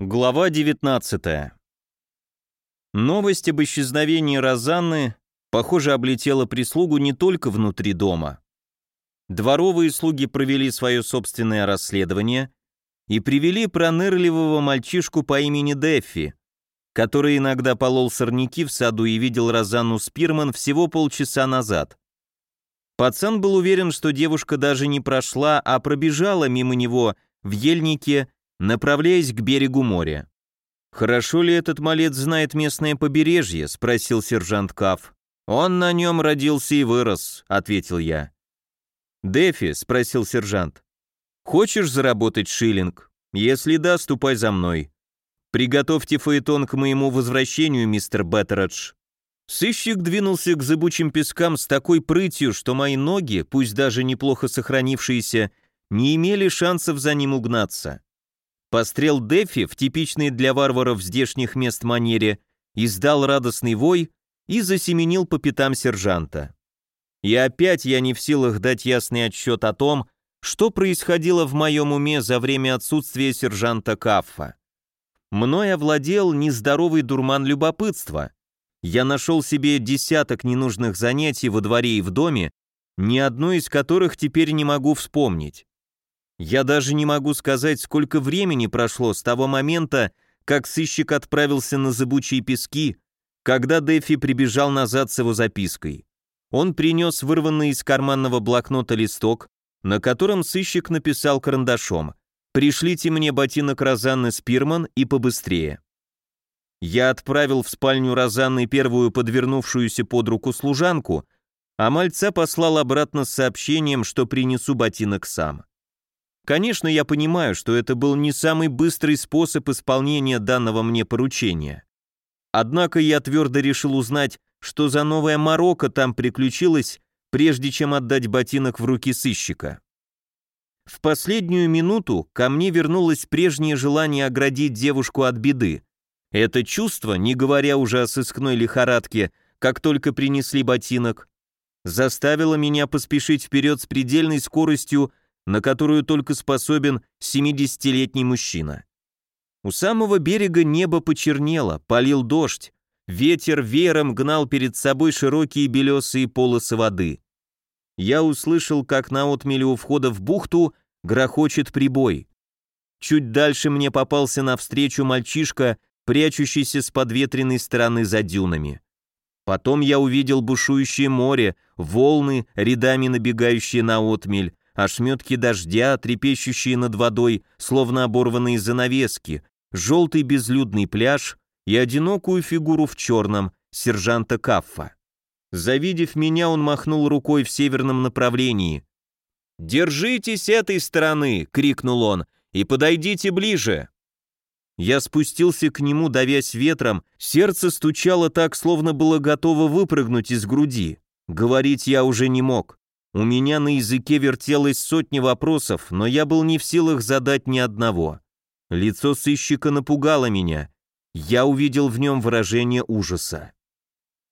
Глава 19. Новость об исчезновении Розанны, похоже, облетела прислугу не только внутри дома. Дворовые слуги провели свое собственное расследование и привели пронырливого мальчишку по имени Деффи, который иногда полол сорняки в саду и видел Розанну Спирман всего полчаса назад. Пацан был уверен, что девушка даже не прошла, а пробежала мимо него в ельнике направляясь к берегу моря. «Хорошо ли этот малец знает местное побережье?» — спросил сержант Каф. «Он на нем родился и вырос», — ответил я. «Дефи», — спросил сержант, — «хочешь заработать шиллинг? Если да, ступай за мной. Приготовьте фаэтон к моему возвращению, мистер Беттередж». Сыщик двинулся к зыбучим пескам с такой прытью, что мои ноги, пусть даже неплохо сохранившиеся, не имели шансов за ним угнаться. Пострел Дефи в типичной для варваров здешних мест манере издал радостный вой и засеменил по пятам сержанта. И опять я не в силах дать ясный отчет о том, что происходило в моем уме за время отсутствия сержанта Каффа. Мной овладел нездоровый дурман любопытства. Я нашел себе десяток ненужных занятий во дворе и в доме, ни одно из которых теперь не могу вспомнить. Я даже не могу сказать, сколько времени прошло с того момента, как сыщик отправился на зыбучие пески, когда Дэфи прибежал назад с его запиской. Он принес вырванный из карманного блокнота листок, на котором сыщик написал карандашом «Пришлите мне ботинок Розанны Спирман и побыстрее». Я отправил в спальню Розанны первую подвернувшуюся под руку служанку, а мальца послал обратно с сообщением, что принесу ботинок сам. Конечно, я понимаю, что это был не самый быстрый способ исполнения данного мне поручения. Однако я твердо решил узнать, что за новая морока там приключилась, прежде чем отдать ботинок в руки сыщика. В последнюю минуту ко мне вернулось прежнее желание оградить девушку от беды. Это чувство, не говоря уже о сыскной лихорадке, как только принесли ботинок, заставило меня поспешить вперед с предельной скоростью на которую только способен 70-летний мужчина. У самого берега небо почернело, полил дождь, ветер веером гнал перед собой широкие белесые полосы воды. Я услышал, как на отмеле у входа в бухту грохочет прибой. Чуть дальше мне попался навстречу мальчишка, прячущийся с подветренной стороны за дюнами. Потом я увидел бушующее море, волны, рядами набегающие на отмель, ошметки дождя, трепещущие над водой, словно оборванные занавески, желтый безлюдный пляж и одинокую фигуру в черном, сержанта Каффа. Завидев меня, он махнул рукой в северном направлении. «Держитесь этой стороны!» — крикнул он. «И подойдите ближе!» Я спустился к нему, давясь ветром, сердце стучало так, словно было готово выпрыгнуть из груди. Говорить я уже не мог. У меня на языке вертелось сотни вопросов, но я был не в силах задать ни одного. Лицо сыщика напугало меня. Я увидел в нем выражение ужаса.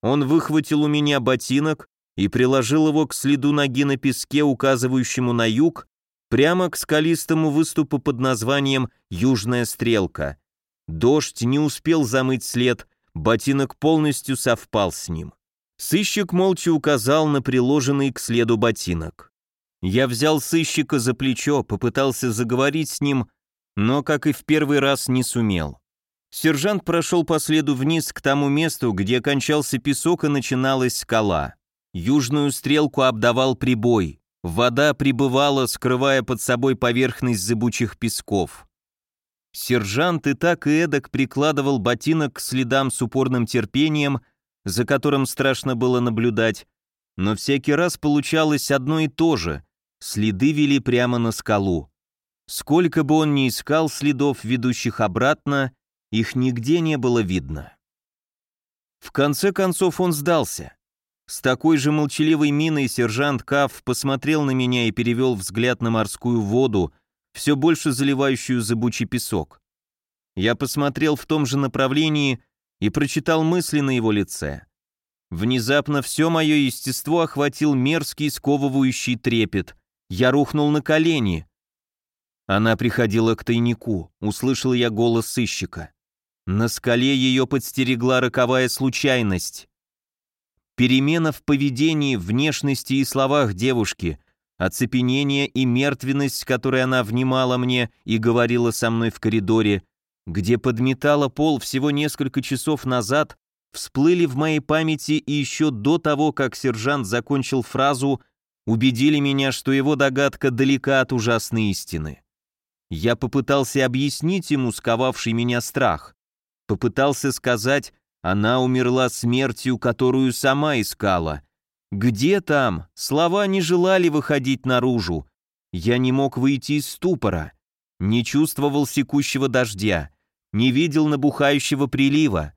Он выхватил у меня ботинок и приложил его к следу ноги на песке, указывающему на юг, прямо к скалистому выступу под названием «Южная стрелка». Дождь не успел замыть след, ботинок полностью совпал с ним. Сыщик молча указал на приложенный к следу ботинок. Я взял сыщика за плечо, попытался заговорить с ним, но, как и в первый раз, не сумел. Сержант прошел по следу вниз к тому месту, где кончался песок и начиналась скала. Южную стрелку обдавал прибой. Вода прибывала, скрывая под собой поверхность зыбучих песков. Сержант и так и эдак прикладывал ботинок к следам с упорным терпением, за которым страшно было наблюдать, но всякий раз получалось одно и то же, следы вели прямо на скалу. Сколько бы он ни искал следов, ведущих обратно, их нигде не было видно. В конце концов он сдался. С такой же молчаливой миной сержант Каф посмотрел на меня и перевел взгляд на морскую воду, все больше заливающую зыбучий песок. Я посмотрел в том же направлении и прочитал мысли на его лице. Внезапно все мое естество охватил мерзкий сковывающий трепет. Я рухнул на колени. Она приходила к тайнику, услышал я голос сыщика. На скале ее подстерегла роковая случайность. Перемена в поведении, внешности и словах девушки, оцепенение и мертвенность, которой она внимала мне и говорила со мной в коридоре, где подметала пол всего несколько часов назад, всплыли в моей памяти и еще до того, как сержант закончил фразу, убедили меня, что его догадка далека от ужасной истины. Я попытался объяснить ему сковавший меня страх, попытался сказать, она умерла смертью, которую сама искала. Где там? Слова не желали выходить наружу. Я не мог выйти из ступора. Не чувствовал секущего дождя. Не видел набухающего прилива.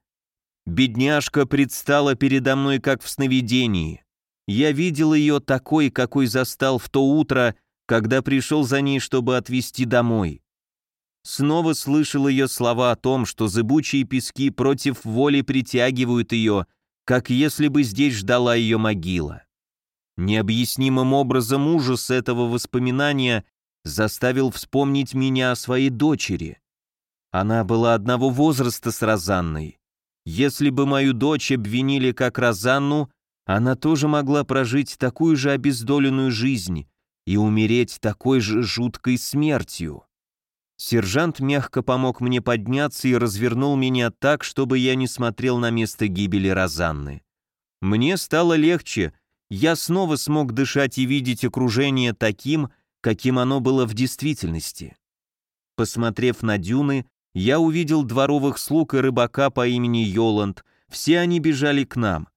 Бедняжка предстала передо мной как в сновидении. Я видел ее такой, какой застал в то утро, когда пришел за ней, чтобы отвезти домой. Снова слышал ее слова о том, что зыбучие пески против воли притягивают ее, как если бы здесь ждала ее могила. Необъяснимым образом ужас этого воспоминания заставил вспомнить меня о своей дочери. Она была одного возраста с Розанной. Если бы мою дочь обвинили как Розанну, она тоже могла прожить такую же обездоленную жизнь и умереть такой же жуткой смертью. Сержант мягко помог мне подняться и развернул меня так, чтобы я не смотрел на место гибели Розанны. Мне стало легче, я снова смог дышать и видеть окружение таким, каким оно было в действительности. Посмотрев на дюны, я увидел дворовых слуг и рыбака по имени Йоланд, все они бежали к нам,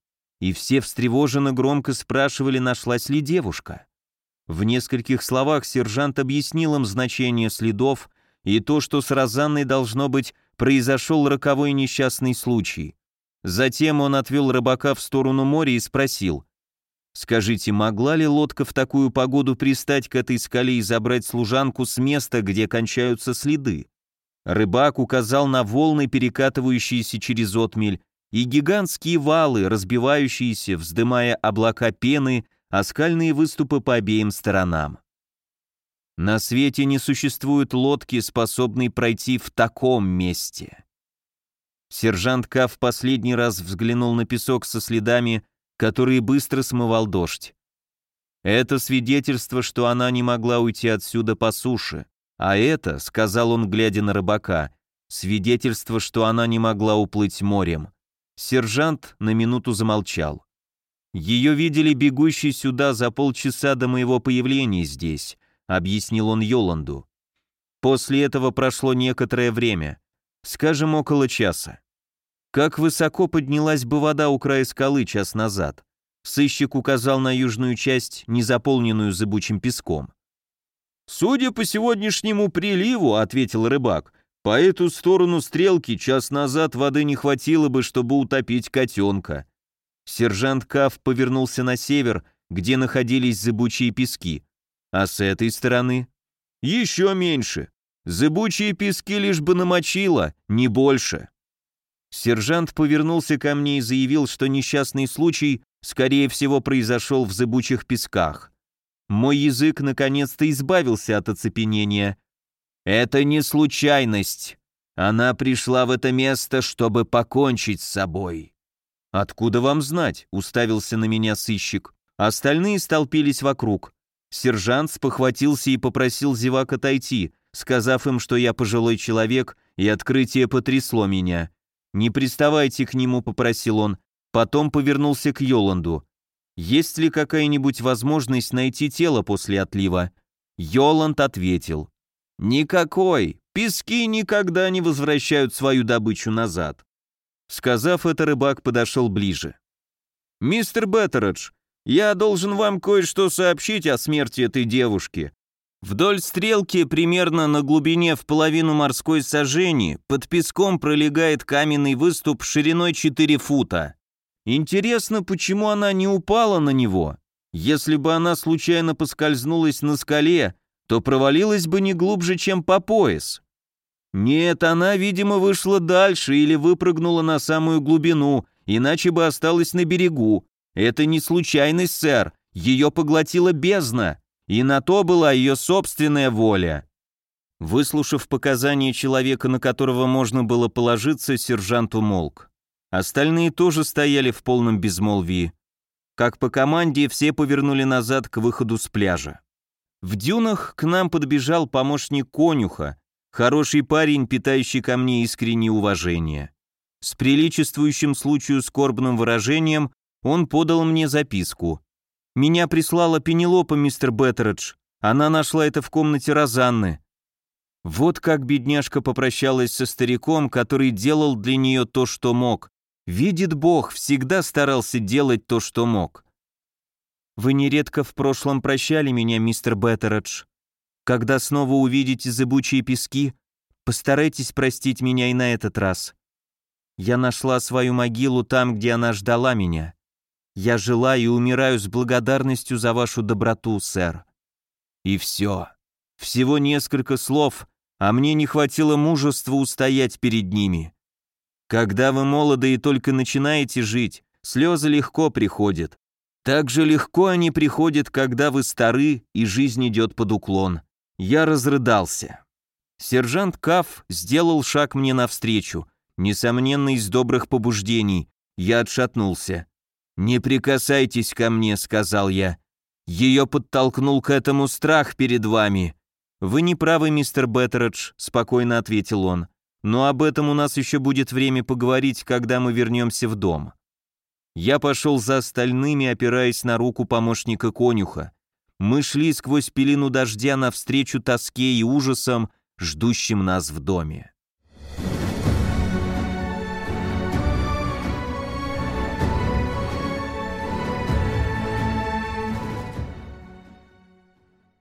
и все встревоженно громко спрашивали, нашлась ли девушка. В нескольких словах сержант объяснил им значение следов, и то, что с Розанной должно быть, произошел роковой несчастный случай. Затем он отвел рыбака в сторону моря и спросил, «Скажите, могла ли лодка в такую погоду пристать к этой скале и забрать служанку с места, где кончаются следы?» Рыбак указал на волны, перекатывающиеся через отмель, и гигантские валы, разбивающиеся, вздымая облака пены, а скальные выступы по обеим сторонам. На свете не существует лодки, способной пройти в таком месте. Сержант К в последний раз взглянул на песок со следами, которые быстро смывал дождь. Это свидетельство, что она не могла уйти отсюда по суше, а это, сказал он, глядя на рыбака, свидетельство, что она не могла уплыть морем. Сержант на минуту замолчал. Ее видели бегущей сюда за полчаса до моего появления здесь, объяснил он Йоланду. После этого прошло некоторое время, скажем, около часа. Как высоко поднялась бы вода у края скалы час назад? Сыщик указал на южную часть, не заполненную зыбучим песком. «Судя по сегодняшнему приливу», — ответил рыбак, — «по эту сторону стрелки час назад воды не хватило бы, чтобы утопить котенка». Сержант Каф повернулся на север, где находились зыбучие пески. А с этой стороны? Еще меньше. Зыбучие пески лишь бы намочило, не больше. Сержант повернулся ко мне и заявил, что несчастный случай, скорее всего, произошел в зыбучих песках. Мой язык наконец-то избавился от оцепенения. Это не случайность. Она пришла в это место, чтобы покончить с собой. «Откуда вам знать?» — уставился на меня сыщик. Остальные столпились вокруг. Сержант спохватился и попросил зевак отойти, сказав им, что я пожилой человек, и открытие потрясло меня. «Не приставайте к нему», — попросил он. Потом повернулся к Йоланду. «Есть ли какая-нибудь возможность найти тело после отлива?» Йоланд ответил. «Никакой. Пески никогда не возвращают свою добычу назад». Сказав это, рыбак подошел ближе. «Мистер Беттередж, я должен вам кое-что сообщить о смерти этой девушки. Вдоль стрелки, примерно на глубине в половину морской сажени, под песком пролегает каменный выступ шириной 4 фута. Интересно, почему она не упала на него? Если бы она случайно поскользнулась на скале, то провалилась бы не глубже, чем по пояс. Нет, она, видимо, вышла дальше или выпрыгнула на самую глубину, иначе бы осталась на берегу. Это не случайность, сэр, ее поглотила бездна, и на то была ее собственная воля. Выслушав показания человека, на которого можно было положиться, сержант умолк. Остальные тоже стояли в полном безмолвии. Как по команде, все повернули назад к выходу с пляжа. В дюнах к нам подбежал помощник конюха, хороший парень, питающий ко мне искреннее уважение. С приличествующим случаю скорбным выражением он подал мне записку. «Меня прислала Пенелопа, мистер Беттередж. Она нашла это в комнате Розанны. Вот как бедняжка попрощалась со стариком, который делал для нее то, что мог. Видит Бог, всегда старался делать то, что мог. Вы нередко в прошлом прощали меня, мистер Беттередж. Когда снова увидите зыбучие пески, постарайтесь простить меня и на этот раз. Я нашла свою могилу там, где она ждала меня. Я жила и умираю с благодарностью за вашу доброту, сэр. И все. Всего несколько слов, а мне не хватило мужества устоять перед ними. Когда вы молоды и только начинаете жить, слезы легко приходят. Так же легко они приходят, когда вы стары и жизнь идет под уклон. Я разрыдался. Сержант Каф сделал шаг мне навстречу, несомненно, из добрых побуждений. Я отшатнулся. «Не прикасайтесь ко мне», — сказал я. «Ее подтолкнул к этому страх перед вами. «Вы не правы, мистер Беттередж», — спокойно ответил он. «Но об этом у нас еще будет время поговорить, когда мы вернемся в дом». Я пошел за остальными, опираясь на руку помощника конюха. Мы шли сквозь пелену дождя навстречу тоске и ужасам, ждущим нас в доме.